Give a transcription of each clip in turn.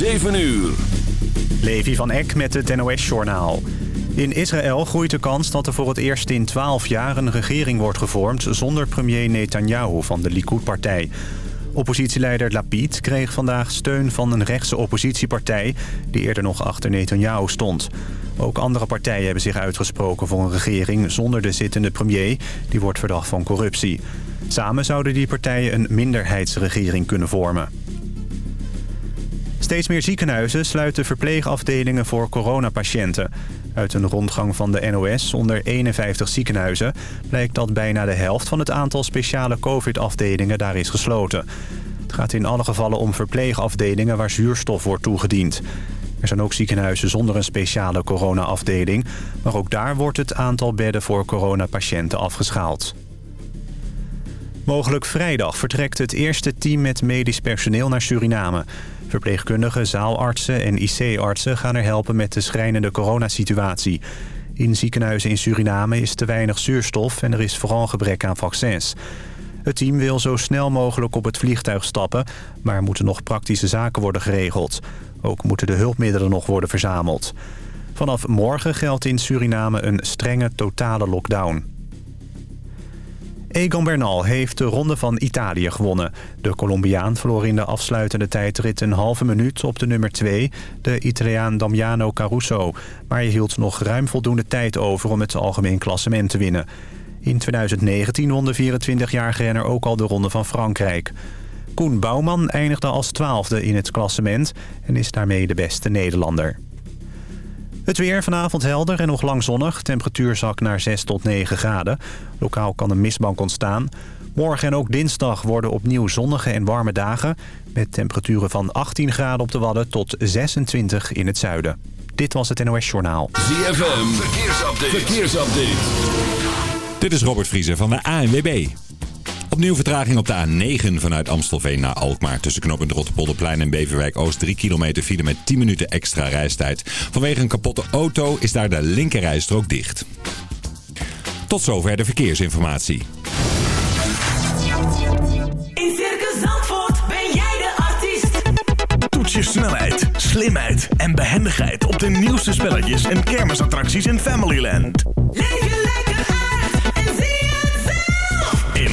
7 uur. Levi van Eck met het NOS-journaal. In Israël groeit de kans dat er voor het eerst in 12 jaar een regering wordt gevormd... zonder premier Netanyahu van de Likud-partij. Oppositieleider Lapid kreeg vandaag steun van een rechtse oppositiepartij... die eerder nog achter Netanyahu stond. Ook andere partijen hebben zich uitgesproken voor een regering zonder de zittende premier. Die wordt verdacht van corruptie. Samen zouden die partijen een minderheidsregering kunnen vormen. Steeds meer ziekenhuizen sluiten verpleegafdelingen voor coronapatiënten. Uit een rondgang van de NOS onder 51 ziekenhuizen... blijkt dat bijna de helft van het aantal speciale covid-afdelingen daar is gesloten. Het gaat in alle gevallen om verpleegafdelingen waar zuurstof wordt toegediend. Er zijn ook ziekenhuizen zonder een speciale corona-afdeling... maar ook daar wordt het aantal bedden voor coronapatiënten afgeschaald. Mogelijk vrijdag vertrekt het eerste team met medisch personeel naar Suriname. Verpleegkundigen, zaalartsen en IC-artsen gaan er helpen met de schrijnende coronasituatie. In ziekenhuizen in Suriname is te weinig zuurstof en er is vooral gebrek aan vaccins. Het team wil zo snel mogelijk op het vliegtuig stappen, maar moeten nog praktische zaken worden geregeld. Ook moeten de hulpmiddelen nog worden verzameld. Vanaf morgen geldt in Suriname een strenge totale lockdown. Egan Bernal heeft de Ronde van Italië gewonnen. De Colombiaan verloor in de afsluitende tijdrit een halve minuut op de nummer 2, de Italiaan Damiano Caruso. Maar hij hield nog ruim voldoende tijd over om het algemeen klassement te winnen. In 2019 won de 24-jarige renner ook al de Ronde van Frankrijk. Koen Bouwman eindigde als twaalfde in het klassement en is daarmee de beste Nederlander. Het weer vanavond helder en nog lang zonnig. Temperatuur zak naar 6 tot 9 graden. Lokaal kan een mistbank ontstaan. Morgen en ook dinsdag worden opnieuw zonnige en warme dagen... met temperaturen van 18 graden op de Wadden tot 26 in het zuiden. Dit was het NOS Journaal. ZFM, verkeersupdate. verkeersupdate. Dit is Robert Vriezer van de ANWB. Opnieuw vertraging op de A9 vanuit Amstelveen naar Alkmaar. Tussen knooppunt Rotterpolderplein en Beverwijk Oost 3 kilometer file met 10 minuten extra reistijd. Vanwege een kapotte auto is daar de linkerrijstrook dicht. Tot zover de verkeersinformatie. In Circus Zandvoort ben jij de artiest. Toets je snelheid, slimheid en behendigheid op de nieuwste spelletjes en kermisattracties in Familyland. Leef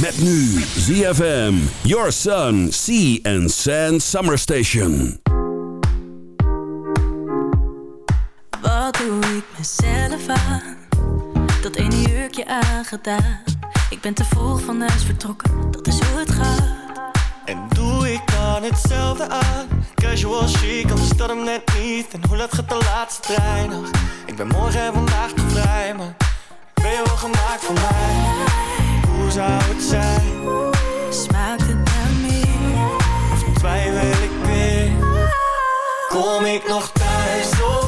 Met nu ZFM, Your Sun, Sea and Sand Summer Station. Wat doe ik mezelf aan? Dat ene jurkje aangedaan. Ik ben te vroeg van huis vertrokken, dat is hoe het gaat. En doe ik dan hetzelfde aan Casual chic, anders dat hem net niet En hoe laat gaat de laatste trein nog? Ik ben morgen en vandaag te vrij Maar ben je wel gemaakt voor mij? Hoe zou het zijn? Smaakt het naar meer? Of twijfel ik weer? Kom ik nog thuis of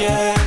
yeah.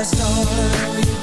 I saw you.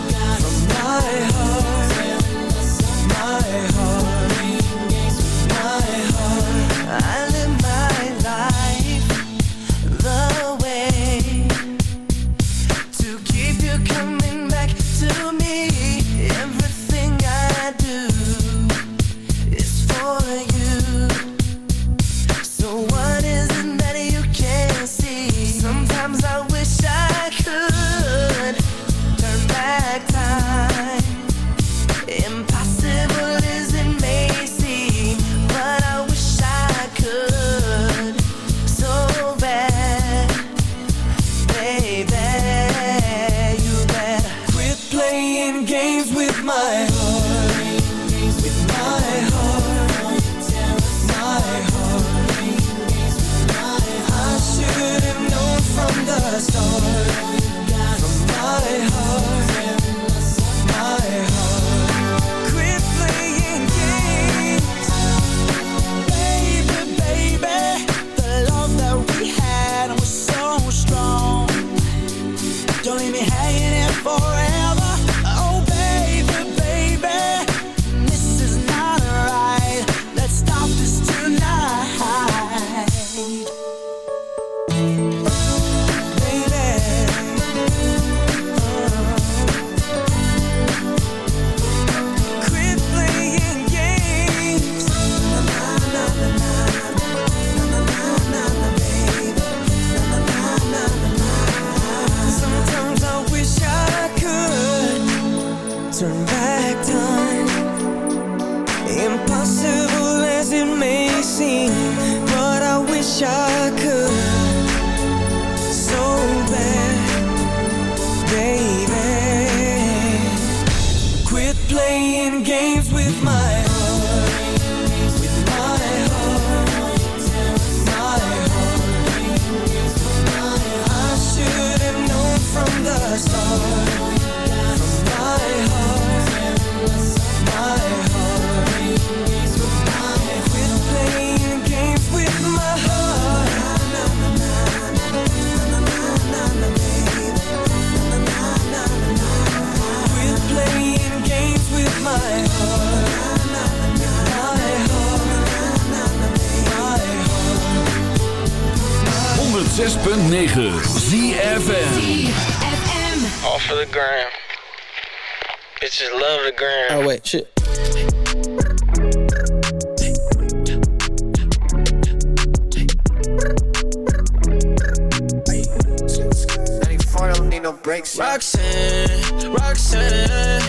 下课106.9 ZFN all for the gram. Bitches love the gram. Oh wait, shit. Roxanne, Roxanne,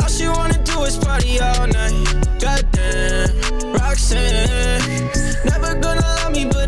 all she wanna do is party all night. Goddamn, Roxanne, never gonna love me, but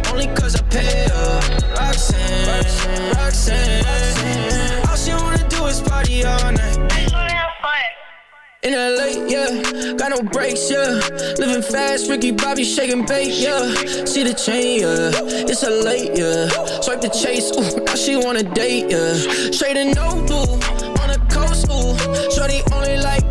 only cause I pay her. Roxanne, Roxanne. All she wanna do is party all night. In LA, yeah, got no brakes, yeah. Living fast, Ricky Bobby shaking bait, yeah. See the chain, yeah. It's a late, yeah. Swipe the chase, ooh, now she wanna date, yeah. Straight and no blue, on the coast, ooh. Shorty only like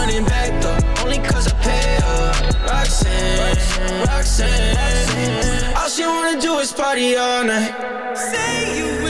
Running back though, only cause I pay her. Roxanne, Roxanne. All she wanna do is party all night. Say you will,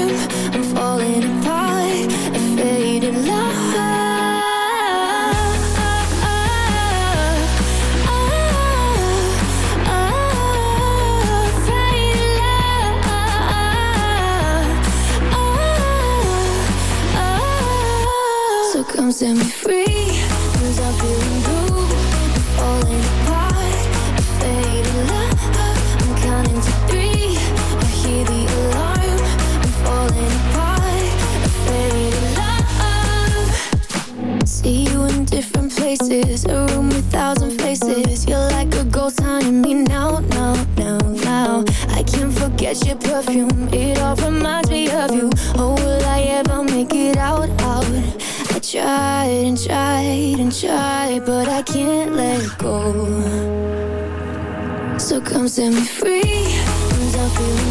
Set me free. Cause I'm feeling falling apart. Faded love. I'm counting to three. I hear the alarm. I'm falling apart. Faded love. See you in different places. A room with thousand faces. You're like a ghost haunting me now, now, now, now. I can't forget your perfume. It all reminds tried and tried and tried, but I can't let go. So come set me free. I'm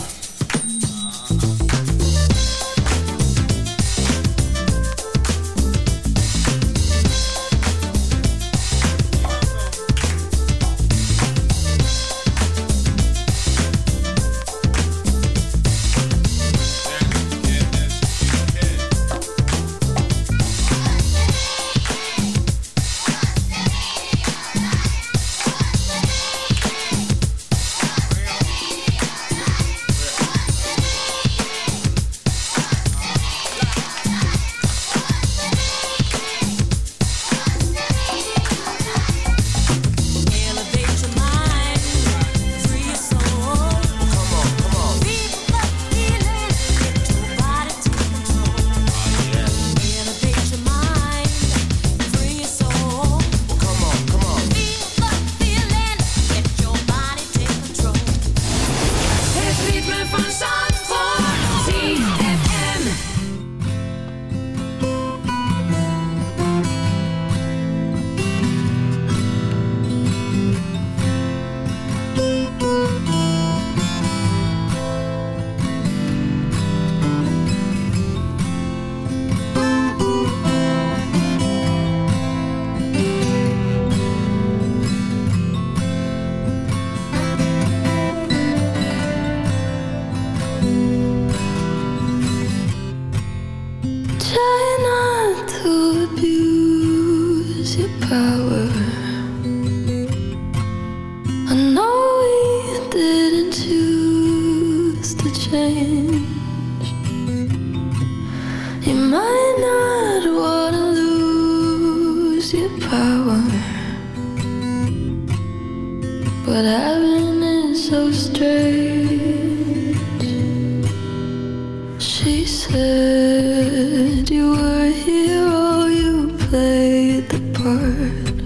said you were a hero, oh, you played the part,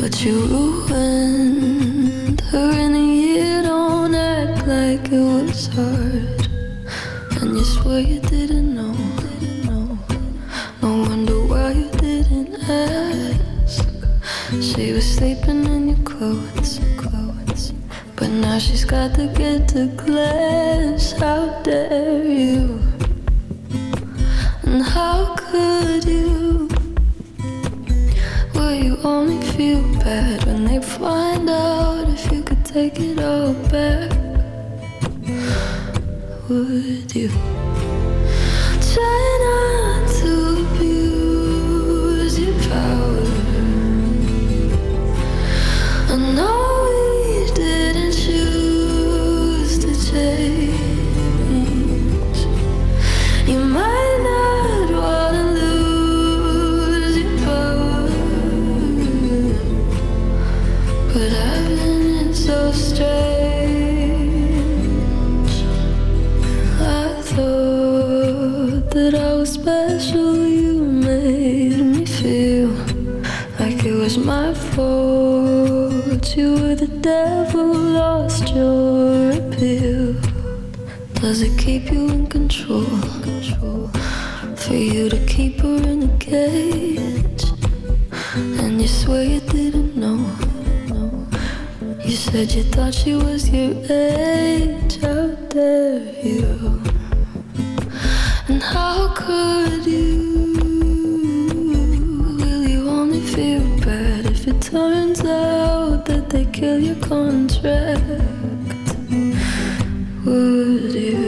but you. They kill your contract? Would you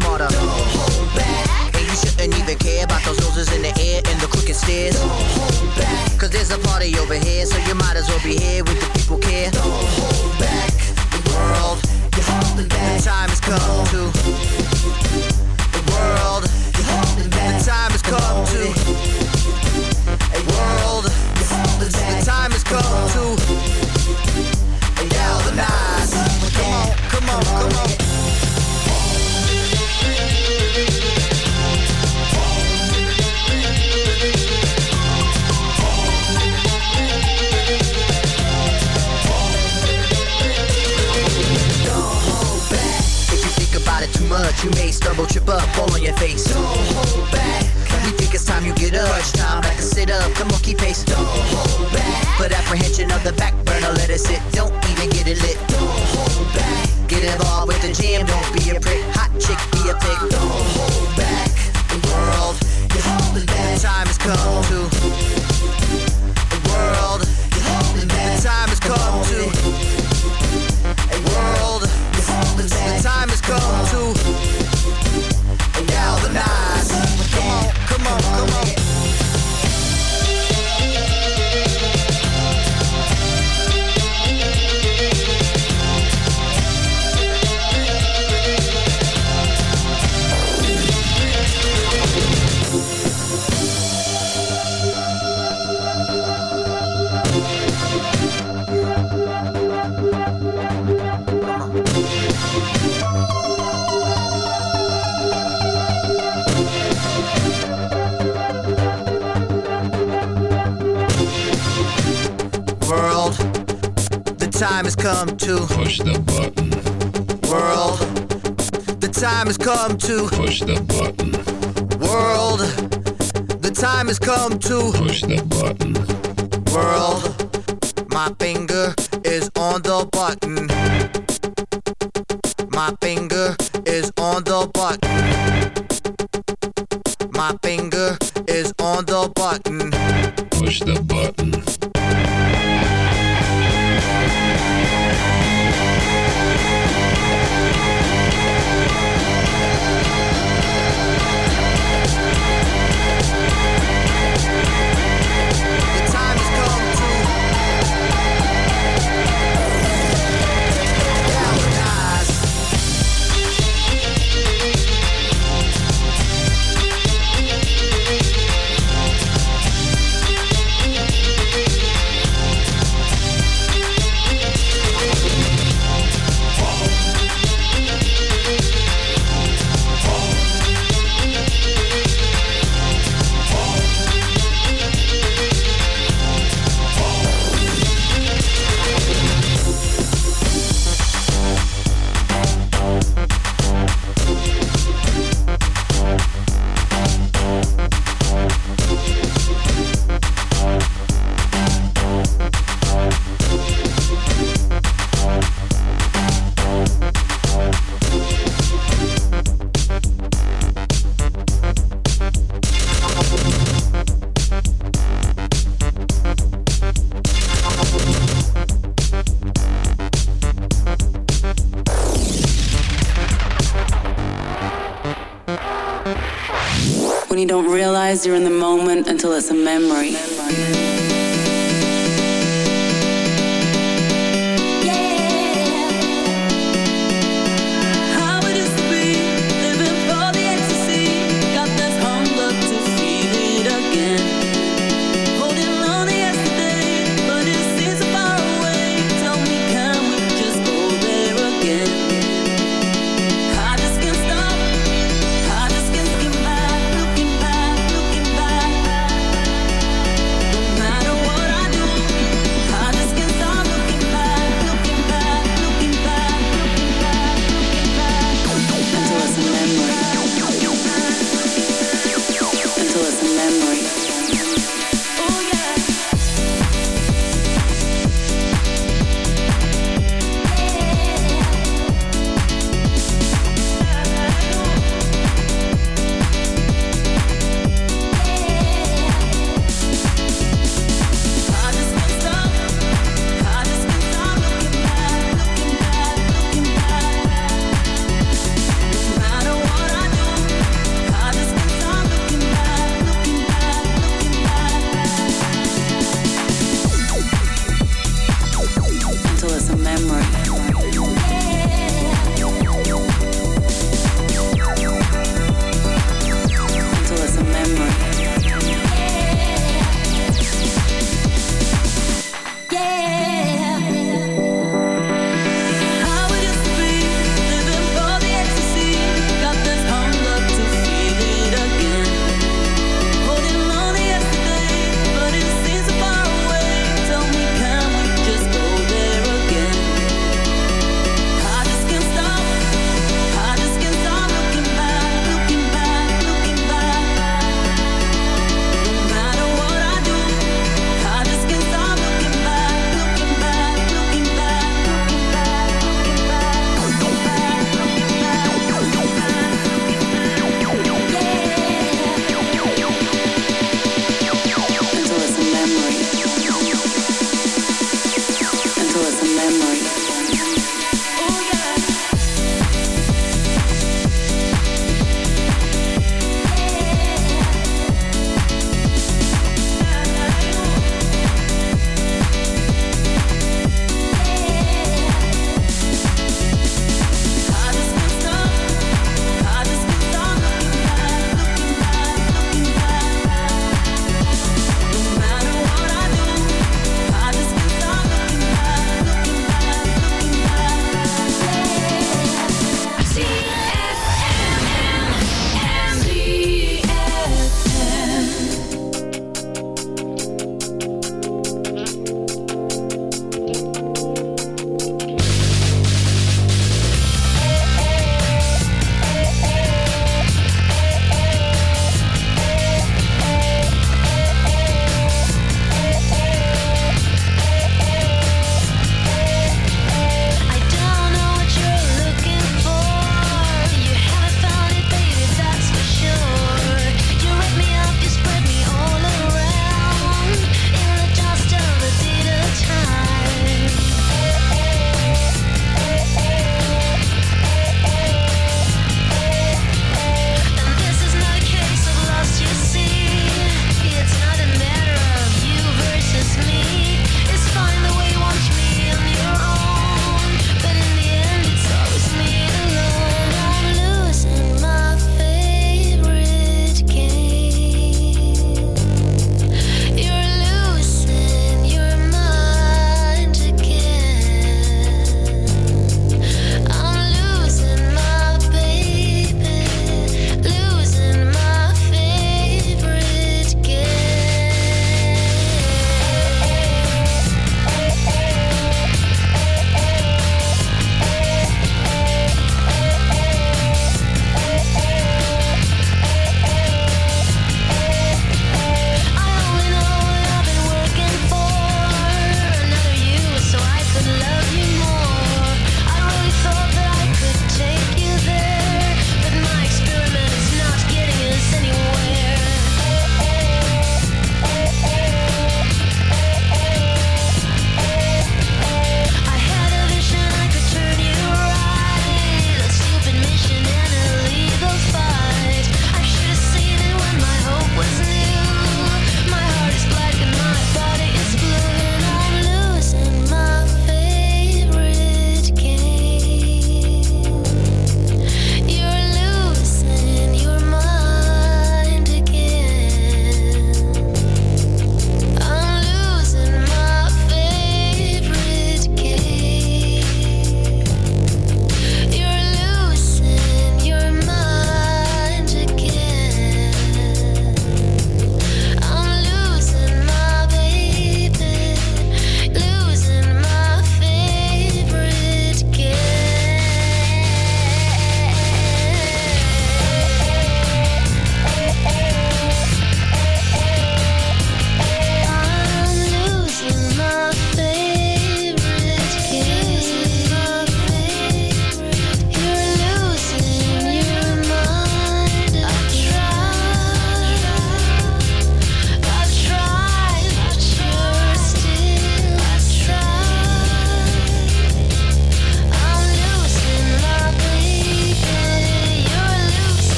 smarter. Don't hold back. And you shouldn't even care about those noses in the air and the crooked stairs. Don't hold back. Cause there's a party over here, so you might as well be here with the realize you're in the moment until it's a memory. memory.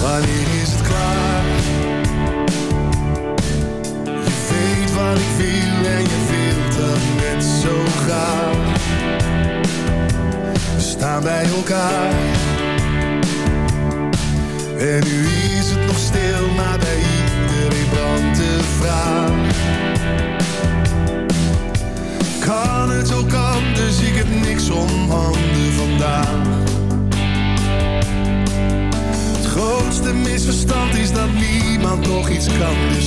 Wanneer is het klaar? Je weet wat ik wil en je wilt dat net zo graag. We staan bij elkaar. En nu is het nog stil, maar bij iedereen brandt de vraag. Kan het ook anders, ik heb niks om handen vandaag. Het grootste misverstand is dat niemand nog iets kan, dus.